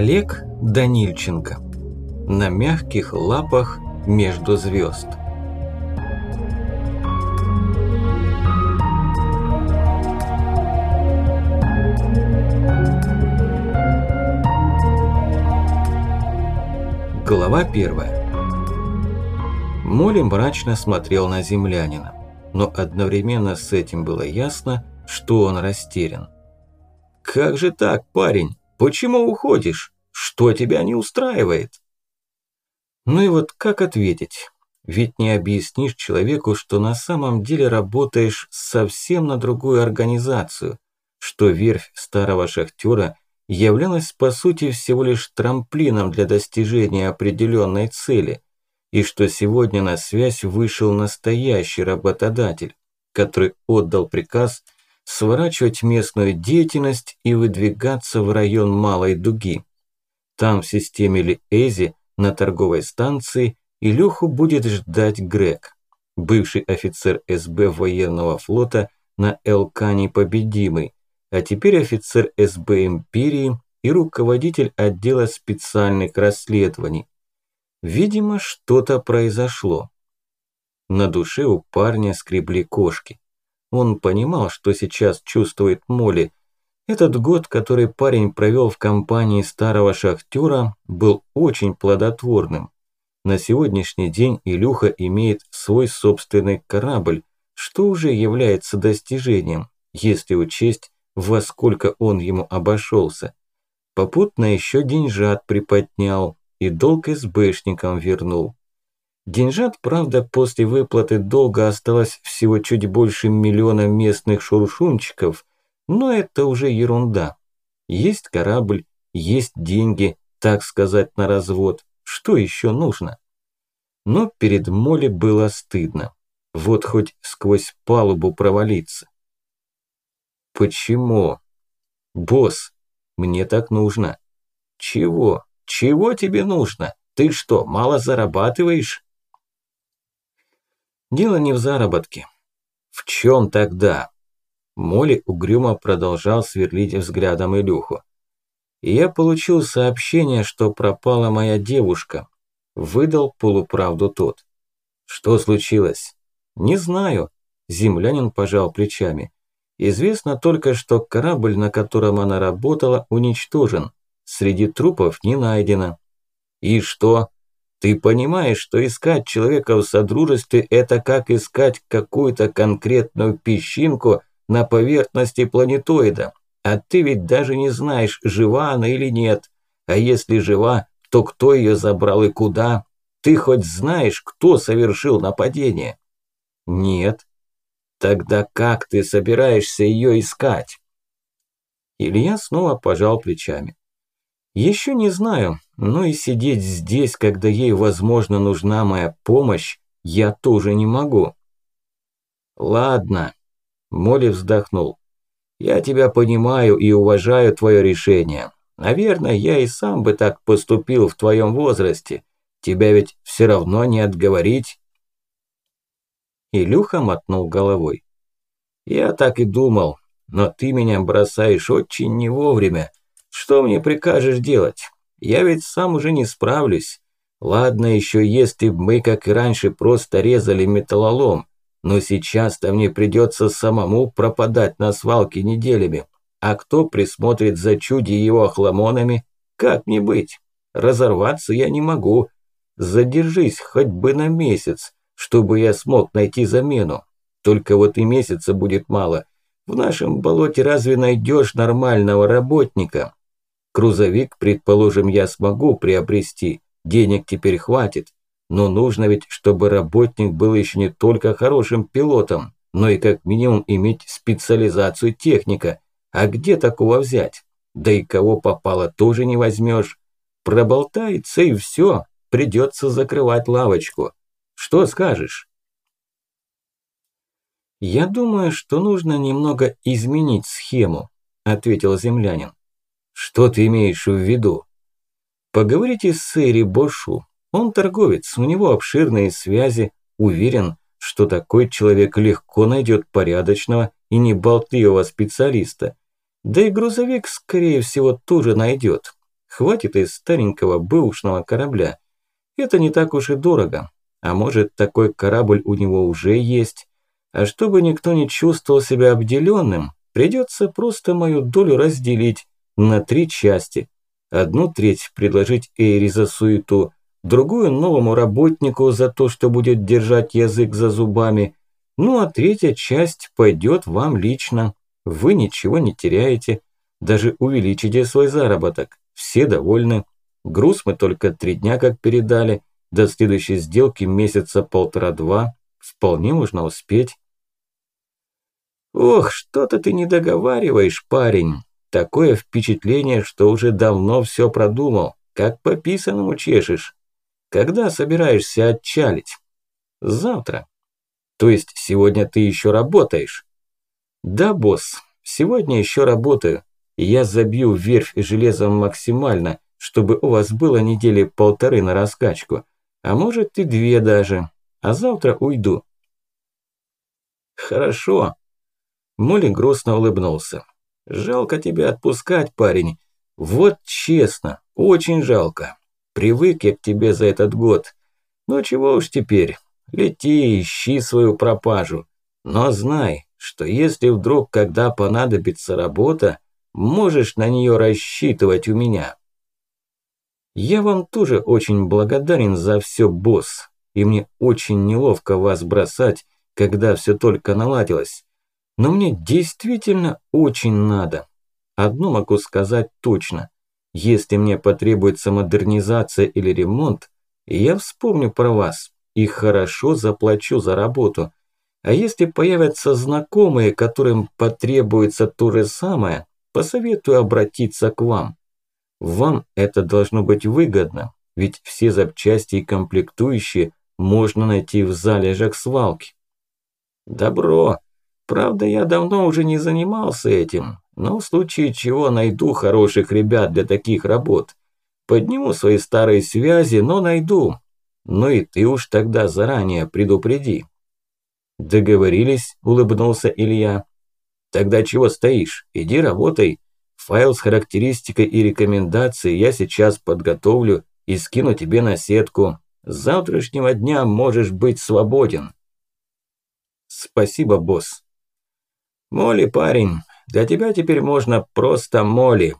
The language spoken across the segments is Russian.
Олег Данильченко. На мягких лапах между звезд. Глава первая. Моли мрачно смотрел на землянина, но одновременно с этим было ясно, что он растерян. «Как же так, парень? Почему уходишь? Что тебя не устраивает?» Ну и вот как ответить? Ведь не объяснишь человеку, что на самом деле работаешь совсем на другую организацию, что верфь старого шахтера являлась по сути всего лишь трамплином для достижения определенной цели, и что сегодня на связь вышел настоящий работодатель, который отдал приказ сворачивать местную деятельность и выдвигаться в район Малой Дуги. Там в системе Лиэзи на торговой станции Илюху будет ждать Грег, бывший офицер СБ военного флота на Элкане Победимый, а теперь офицер СБ Империи и руководитель отдела специальных расследований. Видимо, что-то произошло. На душе у парня скребли кошки. Он понимал, что сейчас чувствует Молли. Этот год, который парень провел в компании старого шахтера, был очень плодотворным. На сегодняшний день Илюха имеет свой собственный корабль, что уже является достижением, если учесть, во сколько он ему обошелся. Попутно еще деньжат приподнял и долг СБшникам вернул. Деньжат, правда, после выплаты долга осталось всего чуть больше миллиона местных шуршунчиков, но это уже ерунда. Есть корабль, есть деньги, так сказать, на развод. Что еще нужно? Но перед Молли было стыдно. Вот хоть сквозь палубу провалиться. Почему? Босс, мне так нужно. Чего? Чего тебе нужно? Ты что, мало зарабатываешь? Дело не в заработке. В чем тогда? Моли угрюмо продолжал сверлить взглядом Илюху. Я получил сообщение, что пропала моя девушка. Выдал полуправду тот. Что случилось? Не знаю. Землянин пожал плечами. Известно только, что корабль, на котором она работала, уничтожен. Среди трупов не найдено. И что? Ты понимаешь, что искать человека в содружестве – это как искать какую-то конкретную песчинку на поверхности планетоида. А ты ведь даже не знаешь, жива она или нет. А если жива, то кто ее забрал и куда? Ты хоть знаешь, кто совершил нападение? Нет. Тогда как ты собираешься ее искать? Илья снова пожал плечами. Еще не знаю, но и сидеть здесь, когда ей, возможно, нужна моя помощь, я тоже не могу. Ладно, Молли вздохнул. Я тебя понимаю и уважаю твое решение. Наверное, я и сам бы так поступил в твоем возрасте. Тебя ведь все равно не отговорить. Илюха мотнул головой. Я так и думал, но ты меня бросаешь очень не вовремя. Что мне прикажешь делать? Я ведь сам уже не справлюсь. Ладно еще, если бы мы, как и раньше, просто резали металлолом. Но сейчас-то мне придется самому пропадать на свалке неделями. А кто присмотрит за чуди его охламонами? Как мне быть? Разорваться я не могу. Задержись хоть бы на месяц, чтобы я смог найти замену. Только вот и месяца будет мало. В нашем болоте разве найдешь нормального работника? Грузовик, предположим, я смогу приобрести, денег теперь хватит. Но нужно ведь, чтобы работник был еще не только хорошим пилотом, но и как минимум иметь специализацию техника. А где такого взять? Да и кого попало тоже не возьмешь. Проболтается и все, придется закрывать лавочку. Что скажешь? «Я думаю, что нужно немного изменить схему», – ответил землянин. Что ты имеешь в виду? Поговорите с Сэри Бошу. Он торговец, у него обширные связи. Уверен, что такой человек легко найдет порядочного и неболтливого специалиста. Да и грузовик, скорее всего, тоже найдет. хватит из старенького бэушного корабля. Это не так уж и дорого. А может, такой корабль у него уже есть. А чтобы никто не чувствовал себя обделенным, придется просто мою долю разделить на три части. Одну треть предложить Эйри за суету, другую новому работнику за то, что будет держать язык за зубами, ну а третья часть пойдет вам лично. Вы ничего не теряете, даже увеличите свой заработок. Все довольны. Груз мы только три дня как передали, до следующей сделки месяца полтора-два. Вполне можно успеть. Ох, что-то ты не договариваешь, парень. Такое впечатление, что уже давно все продумал. Как по писанному чешешь. Когда собираешься отчалить? Завтра. То есть сегодня ты еще работаешь? Да, босс, сегодня еще работаю. Я забью верфь железом максимально, чтобы у вас было недели полторы на раскачку. А может и две даже. А завтра уйду. Хорошо. Молли грустно улыбнулся. Жалко тебя отпускать, парень. Вот честно, очень жалко. Привык я к тебе за этот год. Ну чего уж теперь, лети, ищи свою пропажу. Но знай, что если вдруг, когда понадобится работа, можешь на нее рассчитывать у меня. Я вам тоже очень благодарен за все, босс. И мне очень неловко вас бросать, когда все только наладилось. Но мне действительно очень надо. Одно могу сказать точно. Если мне потребуется модернизация или ремонт, я вспомню про вас и хорошо заплачу за работу. А если появятся знакомые, которым потребуется то же самое, посоветую обратиться к вам. Вам это должно быть выгодно, ведь все запчасти и комплектующие можно найти в залежах свалки. Добро. Правда, я давно уже не занимался этим, но в случае чего найду хороших ребят для таких работ. Подниму свои старые связи, но найду. Ну и ты уж тогда заранее предупреди. Договорились, улыбнулся Илья. Тогда чего стоишь? Иди работай. Файл с характеристикой и рекомендацией я сейчас подготовлю и скину тебе на сетку. С завтрашнего дня можешь быть свободен. Спасибо, босс. Молли, парень, для тебя теперь можно просто Молли.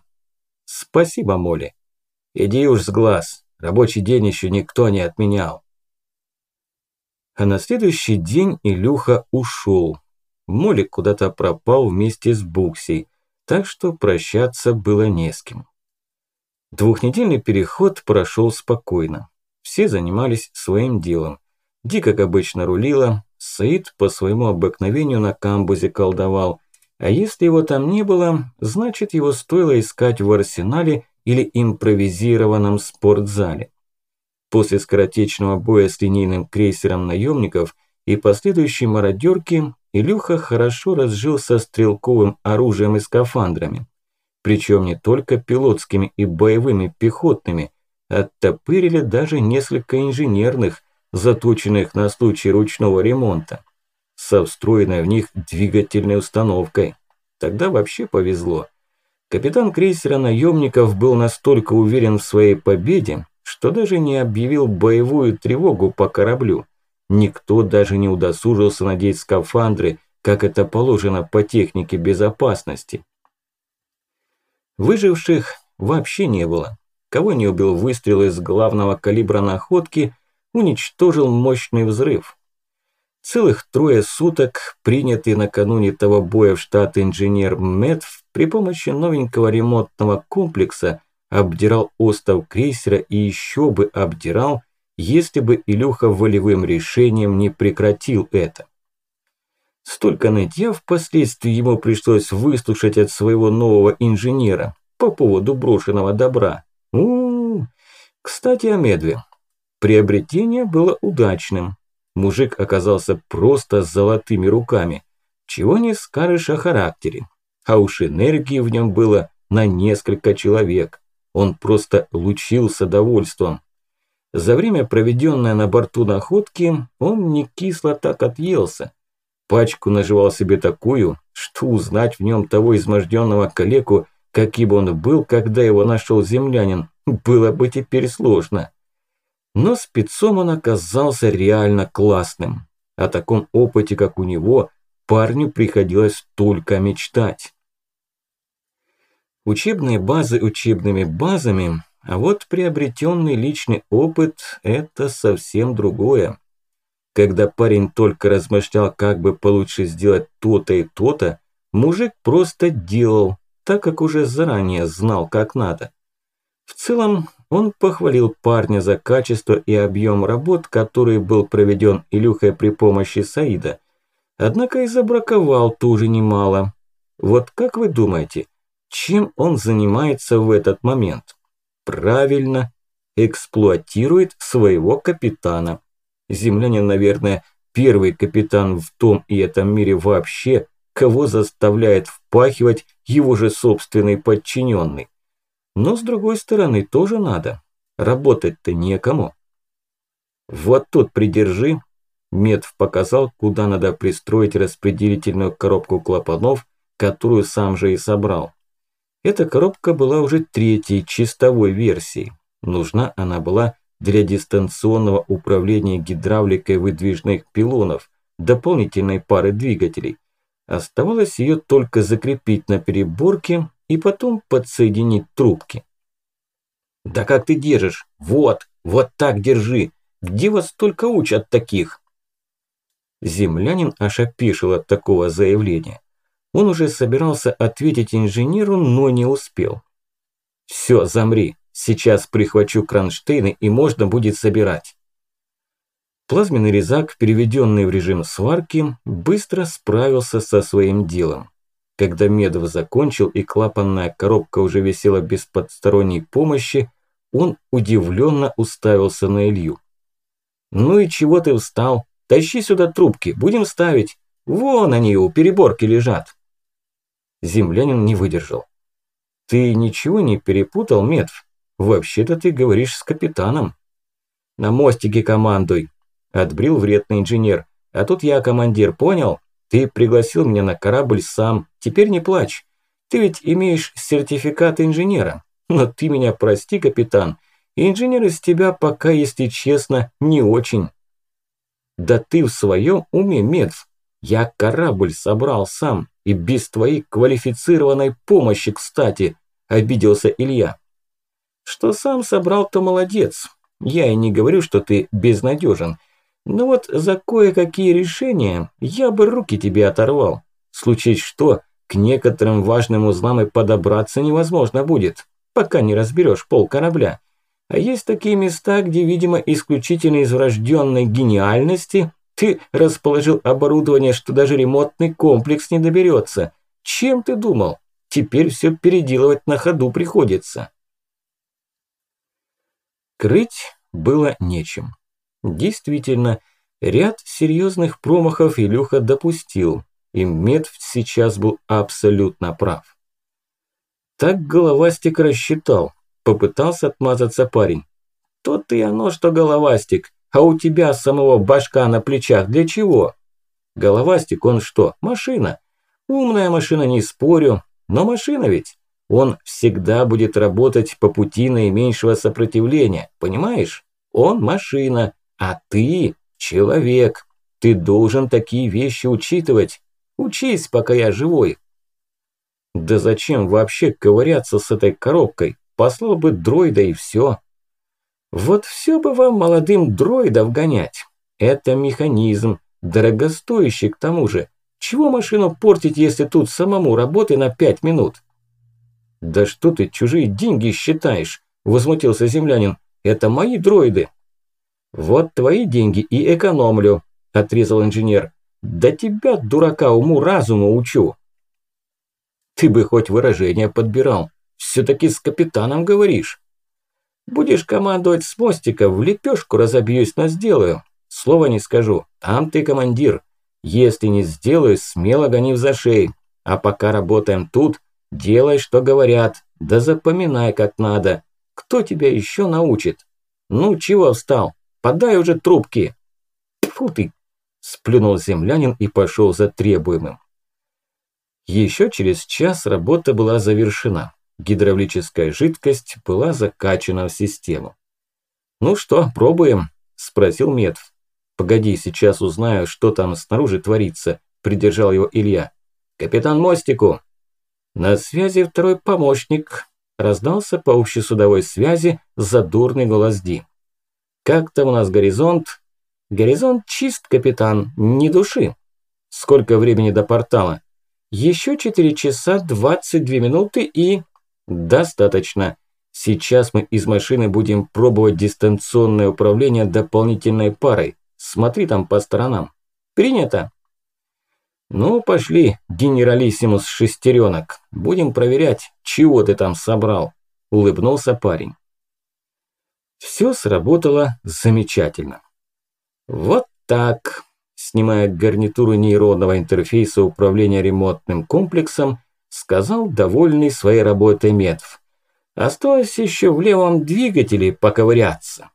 Спасибо, Молли. Иди уж с глаз. Рабочий день еще никто не отменял. А на следующий день Илюха ушел. Молли куда-то пропал вместе с Буксей, так что прощаться было не с кем. Двухнедельный переход прошел спокойно. Все занимались своим делом. Ди, как обычно, рулила, Саид по своему обыкновению на камбузе колдовал, а если его там не было, значит его стоило искать в арсенале или импровизированном спортзале. После скоротечного боя с линейным крейсером наемников и последующей мародерки Илюха хорошо разжился стрелковым оружием и скафандрами. Причем не только пилотскими и боевыми пехотными, оттопырили даже несколько инженерных, заточенных на случай ручного ремонта со встроенной в них двигательной установкой. Тогда вообще повезло. Капитан крейсера наемников был настолько уверен в своей победе, что даже не объявил боевую тревогу по кораблю. Никто даже не удосужился надеть скафандры, как это положено по технике безопасности. Выживших вообще не было. Кого не убил выстрел из главного калибра находки, уничтожил мощный взрыв. Целых трое суток принятый накануне того боя в штат инженер Метв при помощи новенького ремонтного комплекса обдирал остов крейсера и еще бы обдирал, если бы Илюха волевым решением не прекратил это. Столько нытья впоследствии ему пришлось выслушать от своего нового инженера по поводу брошенного добра. У, -у, -у. Кстати, о Медве. Приобретение было удачным. Мужик оказался просто с золотыми руками. Чего не скажешь о характере. А уж энергии в нем было на несколько человек. Он просто лучился довольством. За время, проведенное на борту находки, он не кисло так отъелся. Пачку наживал себе такую, что узнать в нем того изможденного калеку каким он был, когда его нашел землянин, было бы теперь сложно. Но спецом он оказался реально классным. О таком опыте, как у него, парню приходилось только мечтать. Учебные базы учебными базами, а вот приобретенный личный опыт – это совсем другое. Когда парень только размышлял, как бы получше сделать то-то и то-то, мужик просто делал, так как уже заранее знал, как надо. В целом, он похвалил парня за качество и объем работ, который был проведен Илюхой при помощи Саида. Однако и забраковал тоже немало. Вот как вы думаете, чем он занимается в этот момент? Правильно, эксплуатирует своего капитана. Землянин, наверное, первый капитан в том и этом мире вообще, кого заставляет впахивать его же собственный подчиненный. Но с другой стороны тоже надо. Работать-то некому. Вот тут придержи. Медв показал, куда надо пристроить распределительную коробку клапанов, которую сам же и собрал. Эта коробка была уже третьей чистовой версии. Нужна она была для дистанционного управления гидравликой выдвижных пилонов, дополнительной пары двигателей. Оставалось ее только закрепить на переборке и потом подсоединить трубки. «Да как ты держишь? Вот, вот так держи! Где вас только учат таких?» Землянин аж опешил от такого заявления. Он уже собирался ответить инженеру, но не успел. «Все, замри, сейчас прихвачу кронштейны и можно будет собирать». Плазменный резак, переведенный в режим сварки, быстро справился со своим делом. Когда Медов закончил и клапанная коробка уже висела без подсторонней помощи, он удивленно уставился на Илью. «Ну и чего ты встал? Тащи сюда трубки, будем ставить. Вон они у переборки лежат». Землянин не выдержал. «Ты ничего не перепутал, Медв? Вообще-то ты говоришь с капитаном». «На мостике командуй», – отбрил вредный инженер. «А тут я командир, понял? Ты пригласил меня на корабль сам, теперь не плачь. Ты ведь имеешь сертификат инженера. Но ты меня прости, капитан, инженер из тебя пока, если честно, не очень. Да ты в своем уме, Медв. Я корабль собрал сам, и без твоей квалифицированной помощи, кстати, обиделся Илья. Что сам собрал, то молодец. Я и не говорю, что ты безнадежен. Но вот за кое-какие решения я бы руки тебе оторвал. Случись что, к некоторым важным узлам и подобраться невозможно будет, пока не разберешь пол корабля. А есть такие места, где, видимо, исключительно из врожденной гениальности ты расположил оборудование, что даже ремонтный комплекс не доберется. Чем ты думал? Теперь все переделывать на ходу приходится. Крыть было нечем. Действительно, ряд серьезных промахов Илюха допустил, и Медведь сейчас был абсолютно прав. Так головастик рассчитал, попытался отмазаться парень. Тот и оно, что головастик, а у тебя самого башка на плечах для чего? Головастик, он что, машина? Умная машина, не спорю, но машина ведь. Он всегда будет работать по пути наименьшего сопротивления, понимаешь? Он машина, а ты человек. Ты должен такие вещи учитывать. Учись, пока я живой. Да зачем вообще ковыряться с этой коробкой? Послал бы дроида и все. Вот все бы вам, молодым дроидов, гонять. Это механизм, дорогостоящий к тому же. Чего машину портить, если тут самому работы на пять минут? Да что ты чужие деньги считаешь? Возмутился землянин. Это мои дроиды. «Вот твои деньги и экономлю», – отрезал инженер. «Да тебя, дурака, уму-разуму учу». «Ты бы хоть выражение подбирал. Все-таки с капитаном говоришь». «Будешь командовать с мостика, в лепешку разобьюсь, но сделаю. Слова не скажу. Там ты командир. Если не сделаю, смело гони в зашей. А пока работаем тут, делай, что говорят. Да запоминай, как надо. Кто тебя еще научит? Ну, чего встал? Подай уже трубки!» Фу ты!» – сплюнул землянин и пошел за требуемым. Еще через час работа была завершена. гидравлическая жидкость была закачана в систему. «Ну что, пробуем?» – спросил Метв. «Погоди, сейчас узнаю, что там снаружи творится», – придержал его Илья. «Капитан Мостику!» «На связи второй помощник», – раздался по общесудовой связи задурный голос Ди. «Как там у нас горизонт?» «Горизонт чист, капитан, ни души». «Сколько времени до портала?» «Еще 4 часа 22 минуты и...» «Достаточно. Сейчас мы из машины будем пробовать дистанционное управление дополнительной парой. Смотри там по сторонам. Принято?» «Ну, пошли, генералиссимус шестеренок. Будем проверять, чего ты там собрал», – улыбнулся парень. Все сработало замечательно. Вот так, снимая гарнитуру нейронного интерфейса управления ремонтным комплексом, сказал довольный своей работой Медв. Осталось еще в левом двигателе поковыряться.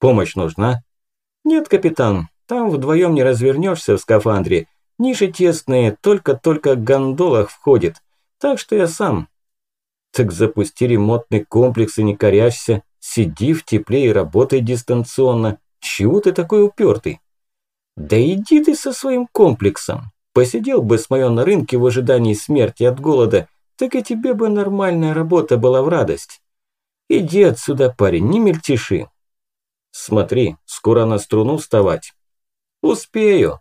Помощь нужна? Нет, капитан, там вдвоем не развернешься в скафандре. Ниши тесные, только-только гондолах входит. Так что я сам. Так запусти ремонтный комплекс и не коряшься. Сиди в тепле и работай дистанционно. Чего ты такой упертый? Да иди ты со своим комплексом. Посидел бы с моё на рынке в ожидании смерти от голода, так и тебе бы нормальная работа была в радость. Иди отсюда, парень, не мельтеши. Смотри, скоро на струну вставать. Успею,